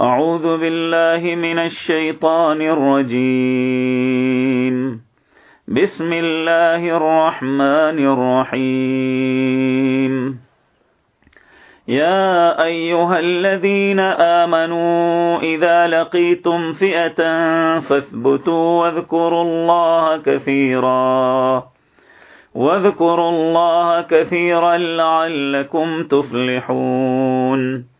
أعوذ بالله من الشيطان الرجيم. بسم الله الرحمن الرحيم. يا أيها الذين آمنوا إذا لقيتم فئة فاثبتوا واذكروا الله كثيرا. واذكروا الله كثيرا لعلكم تفلحون.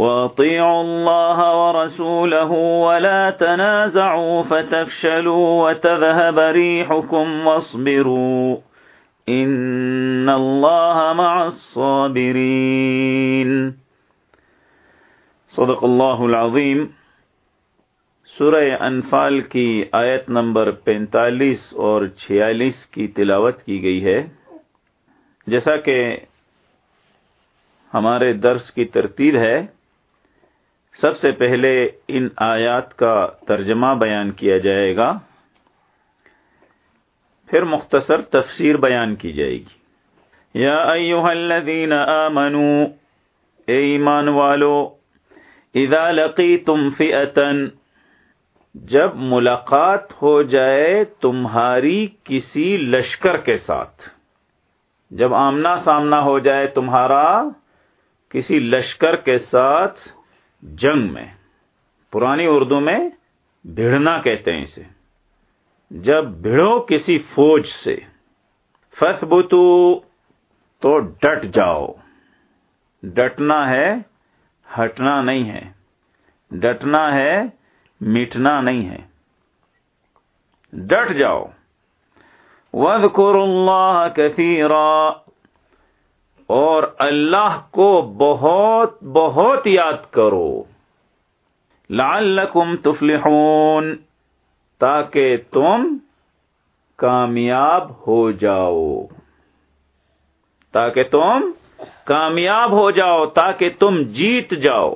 واطيعوا الله ورسوله ولا تنازعوا فتفشلوا وتذهب ريحكم واصبروا ان الله مع الصابرين صدق الله العظيم سورہ انفال کی آیت نمبر پینتالیس اور چھیالیس کی تلاوت کی گئی ہے۔ جیسا کہ ہمارے درس کی ترتیب ہے سب سے پہلے ان آیات کا ترجمہ بیان کیا جائے گا۔ پھر مختصر تفسیر بیان کی جائے گی۔ یا ایوہ الذین آمنوا اے ایمان والو، اذا لقیتم فئتن جب ملاقات ہو جائے تمہاری کسی لشکر کے ساتھ، جب آمنا سامنا ہو جائے تمہارا کسی لشکر کے ساتھ جنگ میں، پرانی اردو میں بھیڑنا کہتے ہیں اسے۔ جب بھیڑو کسی فوج سے فسبتو تو ڈٹ جاؤ۔ ڈٹنا ہے، ہٹنا نہیں ہے۔ ڈٹنا ہے میٹنا نہیں ہے۔ ڈٹ جاؤ۔ وَذْكُرُ اللَّهَ كَثِيرًا اور اللہ کو بہت بہت یاد کرو۔ لعلکم تفلحون، تاکہ تم کامیاب ہو جاؤ۔ تاکہ تم کامیاب ہو جاؤ، تاکہ تم جیت جاؤ۔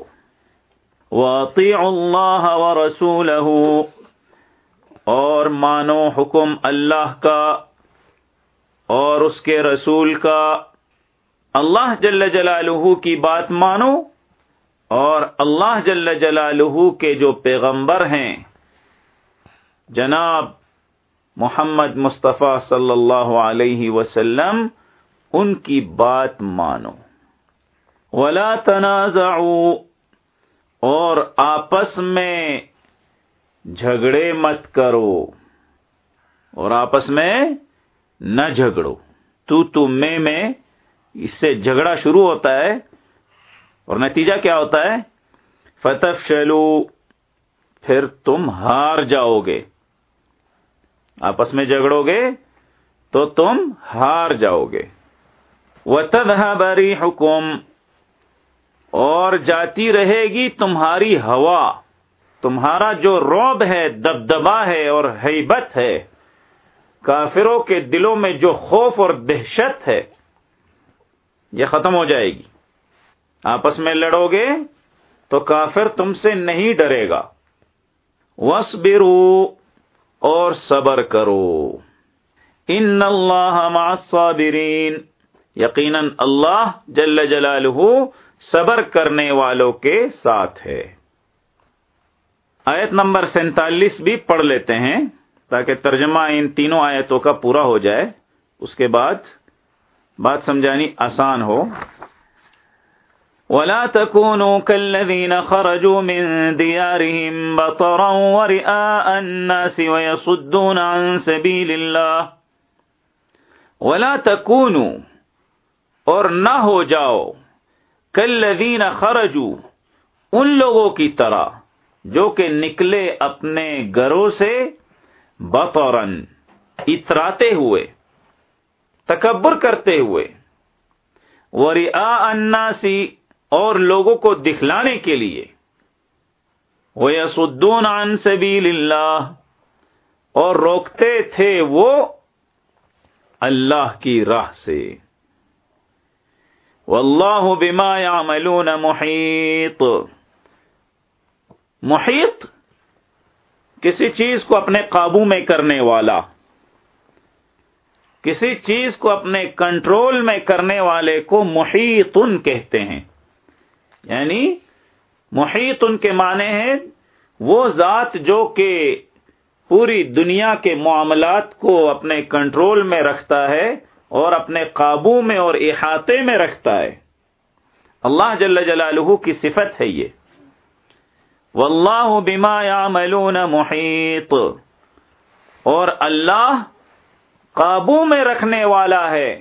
وَأَطِيعُ اللَّهَ وَرَسُولَهُ۔ اور مانو حکم اللہ کا اور اس کے رسول کا۔ اللہ جل جلالہ کی بات مانو اور اللہ جل جلالہ کے جو پیغمبر ہیں۔ جناب محمد مصطفیٰ صلی اللہ علیہ وسلم، ان کی بات مانو۔ ولا تنازعوا، اور آپس میں جھگڑے مت کرو۔ اور آپس میں نہ جھگڑو۔ تو تو میں میں اس سے جھگڑا شروع ہوتا ہے اور نتیجہ کیا ہوتا ہے؟ فتح شیلو پھر تم ہار جاؤ گے۔ آپس میں جھگڑو گے تو تم ہار جاؤ گے۔ وہ بری حکم اور جاتی رہے گی تمہاری ہوا۔ تمہارا جو روب ہے دبدبا ہے اور حیبت ہے۔ کافروں کے دلوں میں جو خوف اور دہشت ہے۔ یہ ختم ہو جائے گی۔ آپس میں لڑو گے تو کافر تم سے نہیں ڈرے گا۔ وس اور صبر کرو۔ ان اللہ الصابرین۔ یقیناً اللہ جل جلالہ صبر کرنے والوں کے ساتھ ہے۔ آیت نمبر سینتالیس بھی پڑھ لیتے ہیں تاکہ ترجمہ ان تینوں آیتوں کا پورا ہو جائے۔ اس کے بعد بات سمجھانی آسان ہو۔ ولا تكونوا كالذين خرجوا من ديارهم بطرا ورئاء الناس ويصدون عن سبيل الله۔ ولا تكونوا، اور نہ ہو جاؤ کلذین خرجو ان لوگوں کی طرح، جو کہ نکلے اپنے گھروں سے بطورن اتراتے ہوئے۔ تکبر کرتے ہوئے وریا اناسی اور لوگوں کو دکھلانے کے لیے وہ یسدون عن سبیل اللہ اور روکتے تھے وہ اللہ کی راہ سے۔ واللہ بما يعملون محیط محیط کسی چیز کو اپنے قابو میں کرنے والا۔ کسی چیز کو اپنے کنٹرول میں کرنے والے کو محیطن کہتے ہیں۔ یعنی محیط ان کے معنی ہیں وہ ذات جو کہ پوری دنیا کے معاملات کو اپنے کنٹرول میں رکھتا ہے اور اپنے قابو میں اور احاطے میں رکھتا ہے۔ اللہ جل جلالہ کی صفت ہے یہ۔ واللہ بما یعملون محیط۔ اور اللہ قابو میں رکھنے والا ہے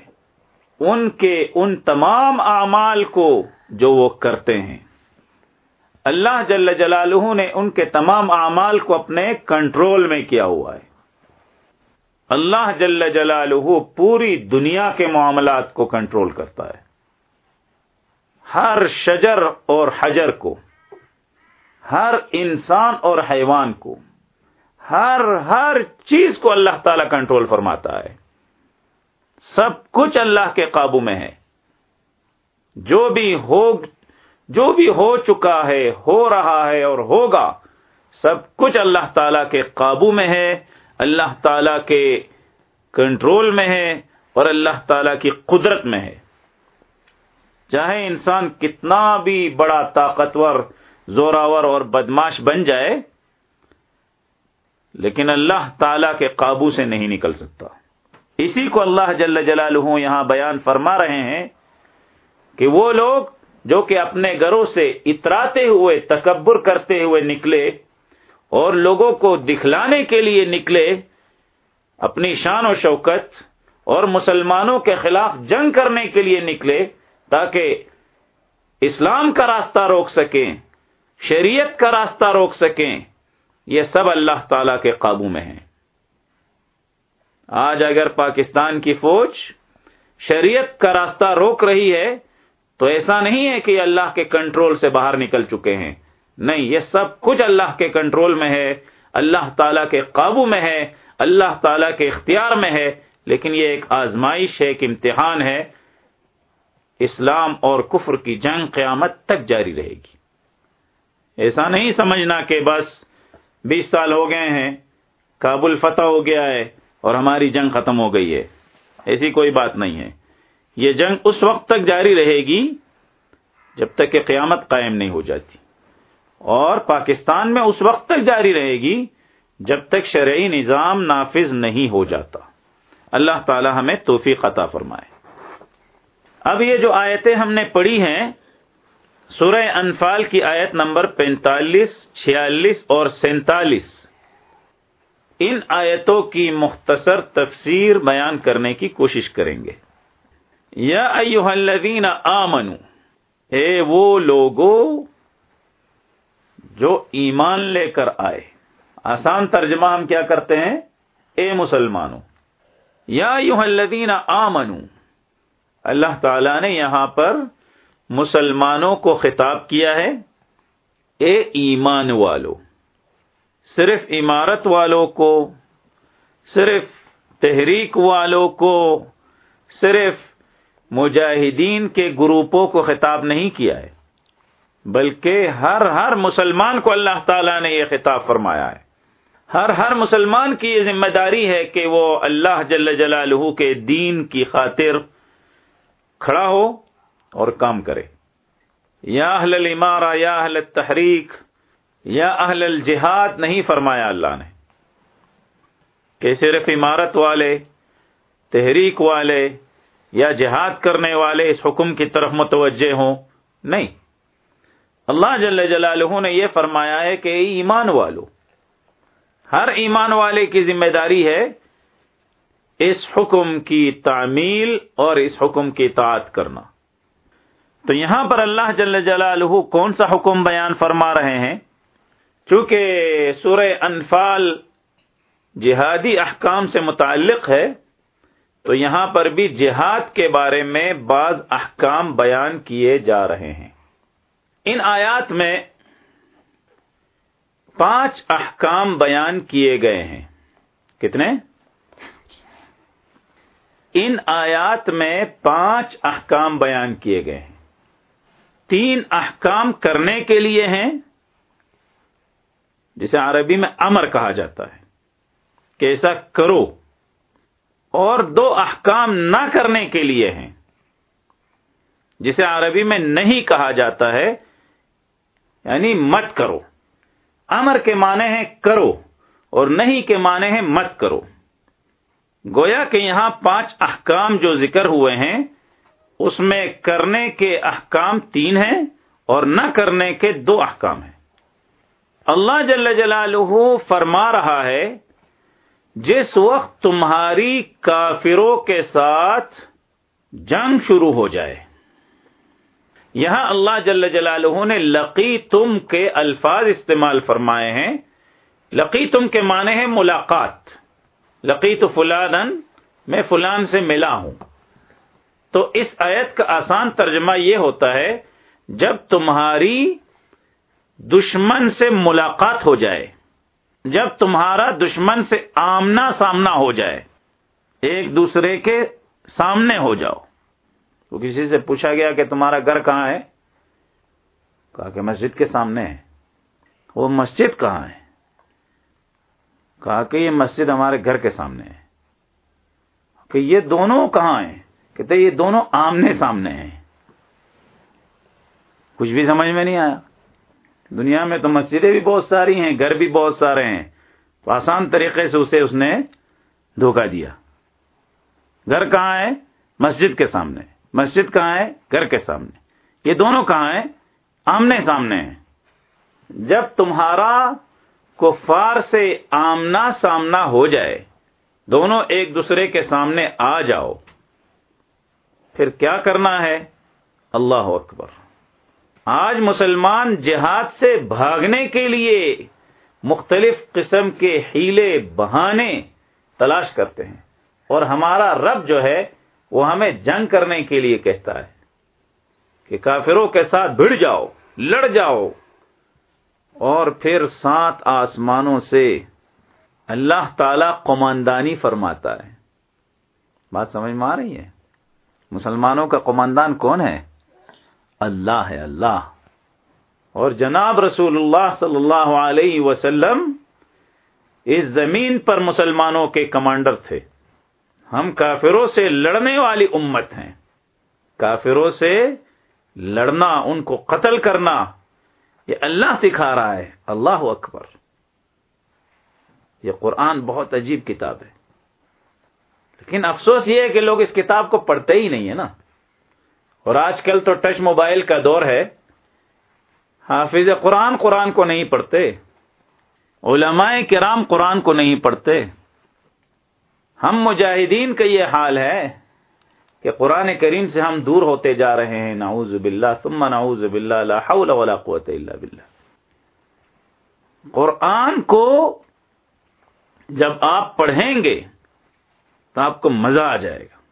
ان کے ان تمام اعمال کو جو وہ کرتے ہیں۔ اللہ جل جلالہ نے ان کے تمام اعمال کو اپنے کنٹرول میں کیا ہوا ہے۔ اللہ جل جلالہ پوری دنیا کے معاملات کو کنٹرول کرتا ہے۔ ہر شجر اور حجر کو، ہر انسان اور حیوان کو۔ ہر ہر چیز کو اللہ تعالی کنٹرول فرماتا ہے۔ سب کچھ اللہ کے قابو میں ہے۔ جو بھی ہو، جو بھی ہو چکا ہے، ہو رہا ہے اور ہوگا، سب کچھ اللہ تعالی کے قابو میں ہے۔ اللہ تعالی کے کنٹرول میں ہے اور اللہ تعالی کی قدرت میں ہے۔ چاہے انسان کتنا بھی بڑا طاقتور، زوراور اور بدماش بن جائے لیکن اللہ تعالی کے قابو سے نہیں نکل سکتا۔ اسی کو اللہ جل جلالہ یہاں بیان فرما رہے ہیں کہ وہ لوگ جو کہ اپنے گھروں سے اتراتے ہوئے، تکبر کرتے ہوئے نکلے اور لوگوں کو دکھلانے کے لیے نکلے، اپنی شان و شوکت اور مسلمانوں کے خلاف جنگ کرنے کے لیے نکلے تاکہ اسلام کا راستہ روک سکیں، شریعت کا راستہ روک سکیں۔ یہ سب اللہ تعالی کے قابو میں ہیں۔ آج اگر پاکستان کی فوج شریعت کا راستہ روک رہی ہے، تو ایسا نہیں ہے کہ اللہ کے کنٹرول سے باہر نکل چکے ہیں۔ نہیں، یہ سب کچھ اللہ کے کنٹرول میں ہے، اللہ تعالی کے قابو میں ہے، اللہ تعالی کے اختیار میں ہے۔ لیکن یہ ایک آزمائش ہے، ایک امتحان ہے۔ اسلام اور کفر کی جنگ قیامت تک جاری رہے گی۔ ایسا نہیں سمجھنا کہ بس بیس سال ہو گئے ہیں، کابل فتح ہو گیا ہے اور ہماری جنگ ختم ہو گئی ہے۔ ایسی کوئی بات نہیں ہے۔ یہ جنگ اس وقت تک جاری رہے گی جب تک کہ قیامت قائم نہیں ہو جاتی۔ اور پاکستان میں اس وقت تک جاری رہے گی جب تک شرعی نظام نافذ نہیں ہو جاتا۔ اللہ تعالی ہمیں توفیق عطا فرمائے۔ اب یہ جو آیتیں ہم نے پڑھی ہیں سورہ انفال کی آیت نمبر پینتالیس، چھیالیس اور سینتالیس۔ ان آیتوں کی مختصر تفسیر بیان کرنے کی کوشش کریں گے۔ یا ایوہ الذین آمنو، اے وہ لوگو، جو ایمان لے کر آئے۔ آسان ترجمہ ہم کیا کرتے ہیں؟ اے مسلمانوں، یا ایوہ الذین آمنو، اللہ تعالی نے یہاں پر مسلمانوں کو خطاب کیا ہے، اے ایمان والو، صرف عمارت والوں کو، صرف تحریک والوں کو، صرف مجاہدین کے گروپوں کو خطاب نہیں کیا ہے، بلکہ ہر ہر مسلمان کو اللہ تعالی نے یہ خطاب فرمایا ہے۔ ہر ہر مسلمان کی یہ ذمہ داری ہے کہ وہ اللہ جل جلالہ کے دین کی خاطر کھڑا ہو اور کام کرے۔ یا اہل الامارہ، یا اہل تحریک یا اہل الجہاد نہیں فرمایا اللہ نے۔ کہ صرف عمارت والے، تحریک والے یا جہاد کرنے والے اس حکم کی طرف متوجہ ہوں۔ نہیں۔ اللہ جل جلالہ نے یہ فرمایا ہے کہ ایمان والو، ہر ایمان والے کی ذمہ داری ہے اس حکم کی تعمیل اور اس حکم کی اطاعت کرنا۔ تو یہاں پر اللہ جل جلالہ کون سا حکم بیان فرما رہے ہیں؟ چونکہ سورہ انفال جہادی احکام سے متعلق ہے، تو یہاں پر بھی جہاد کے بارے میں بعض احکام بیان کیے جا رہے ہیں۔ ان آیات میں پانچ احکام بیان کیے گئے ہیں۔ کتنے؟ ان آیات میں پانچ احکام بیان کیے گئے ہیں۔ تین احکام کرنے کے لیے ہیں، جسے عربی میں امر کہا جاتا ہے، کہ ایسا کرو۔ اور دو احکام نہ کرنے کے لیے ہیں، جسے عربی میں نہیں کہا جاتا ہے یعنی مت کرو۔ امر کے معنی ہے کرو، اور نہیں کے معنی ہے مت کرو۔ گویا کہ یہاں پانچ احکام جو ذکر ہوئے ہیں اس میں کرنے کے احکام تین ہیں اور نہ کرنے کے دو احکام ہیں۔ اللہ جل جلالہ فرما رہا ہے، جس وقت تمہاری کافروں کے ساتھ جنگ شروع ہو جائے۔ یہاں اللہ جل جلالہ نے لقی تم کے الفاظ استعمال فرمائے ہیں۔ لقی تم کے معنی ہے ملاقات۔ لقی تو فلان میں فلان سے ملا ہوں۔ تو اس آیت کا آسان ترجمہ یہ ہوتا ہے، جب تمہاری دشمن سے ملاقات ہو جائے، جب تمہارا دشمن سے آمنا سامنا ہو جائے، ایک دوسرے کے سامنے ہو جاؤ۔ تو کسی سے پوچھا گیا کہ تمہارا گھر کہاں ہے؟ کہا کہ مسجد کے سامنے ہے۔ وہ مسجد کہاں ہے؟ کہا کہ یہ مسجد ہمارے گھر کے سامنے ہے۔ کہ یہ دونوں کہاں ہیں؟ کہتے یہ دونوں آمنے سامنے ہیں۔ کچھ بھی سمجھ میں نہیں آیا۔ دنیا میں تو مسجدیں بھی بہت ساری ہیں، گھر بھی بہت سارے ہیں۔ تو آسان طریقے سے اسے اس نے دھوکہ دیا۔ گھر کہاں ہے؟ مسجد کے سامنے۔ مسجد کہاں ہے؟ گھر کے سامنے۔ یہ دونوں کہاں ہیں؟ آمنے سامنے ہیں۔ جب تمہارا کفار سے آمنا سامنا ہو جائے، دونوں ایک دوسرے کے سامنے آ جاؤ پھر کیا کرنا ہے؟ اللہ اکبر۔ آج مسلمان جہاد سے بھاگنے کے لیے مختلف قسم کے ہیلے، بہانے تلاش کرتے ہیں۔ اور ہمارا رب جو ہے، وہ ہمیں جنگ کرنے کے لیے کہتا ہے کہ کافروں کے ساتھ بھڑ جاؤ، لڑ جاؤ۔ اور پھر سات آسمانوں سے اللہ تعالی قماندانی فرماتا ہے۔ بات سمجھ میں آ رہی ہے؟ مسلمانوں کا قماندان کون ہے؟ اللہ ہے اللہ۔ اور جناب رسول اللہ صلی اللہ علیہ وسلم اس زمین پر مسلمانوں کے کمانڈر تھے۔ ہم کافروں سے لڑنے والی امت ہیں۔ کافروں سے لڑنا، ان کو قتل کرنا، یہ اللہ سکھا رہا ہے۔ اللہ اکبر۔ یہ قرآن بہت عجیب کتاب ہے۔ لیکن افسوس یہ ہے کہ لوگ اس کتاب کو پڑھتے ہی نہیں ہے نا۔ اور آج کل تو ٹچ موبائل کا دور ہے۔ حافظ قرآن قرآن کو نہیں پڑھتے۔ علماء کرام قرآن کو نہیں پڑھتے۔ ہم مجاہدین کا یہ حال ہے کہ قرآن کریم سے ہم دور ہوتے جا رہے ہیں۔ نعوذ باللہ، ثم نعوذ باللہ، لا حول ولا قوت الا باللہ۔ قرآن کو جب آپ پڑھیں گے تو آپ کو مزہ آ جائے گا۔